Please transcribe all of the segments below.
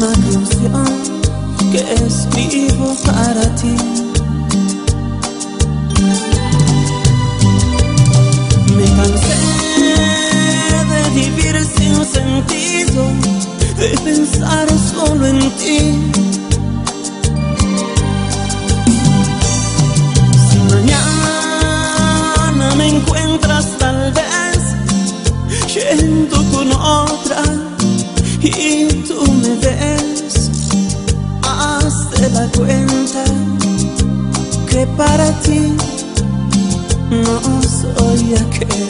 canción que escribo para ti. Me cansé de vivir sin sentido, de pensar solo en ti. Si mañana me encuentras tal vez yendo con otra la cuenta que para ti no soy aquel.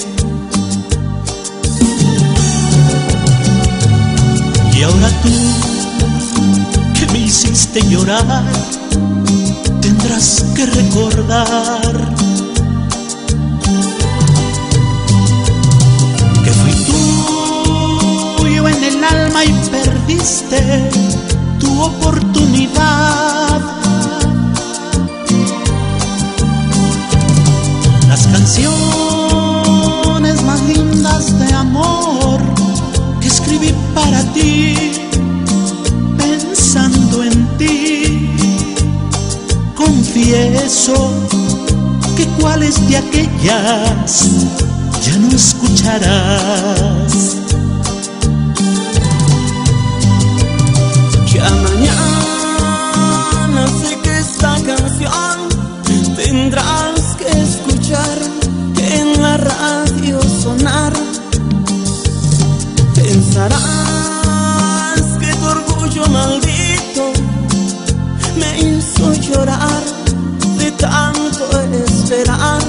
Y ahora tú, que me hiciste llorar, tendrás que recordar que fui tuyo en el alma y perdiste tu oportunidad. Canciones más lindas de amor que escribí para ti, pensando en ti. Confieso que cuáles de aquellas ya no escucharás. Ya mañana me hizo llorar de tanto esperar.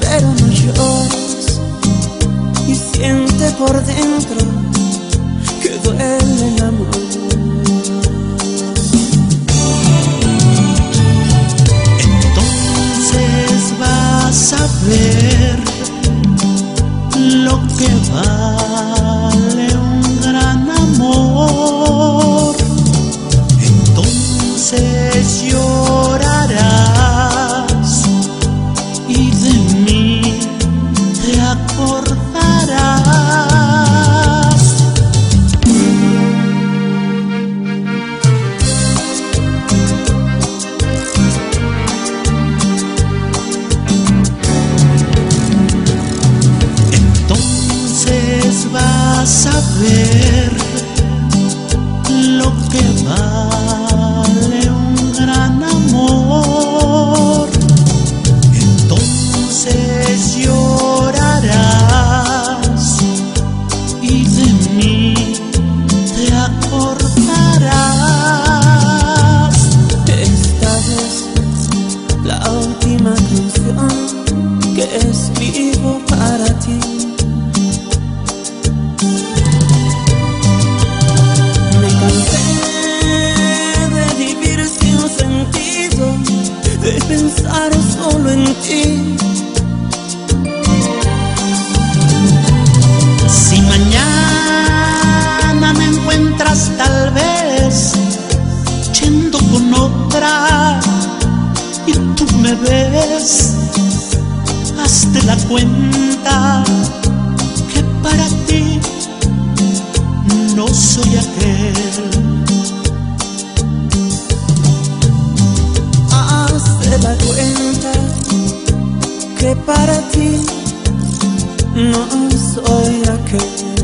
Pero no llores y siente por dentro que duele el amor. Entonces vas a ver lo que vale con otra y tú me ves, hazte la cuenta que para ti no soy aquel. Hazte la cuenta que para ti no soy aquel.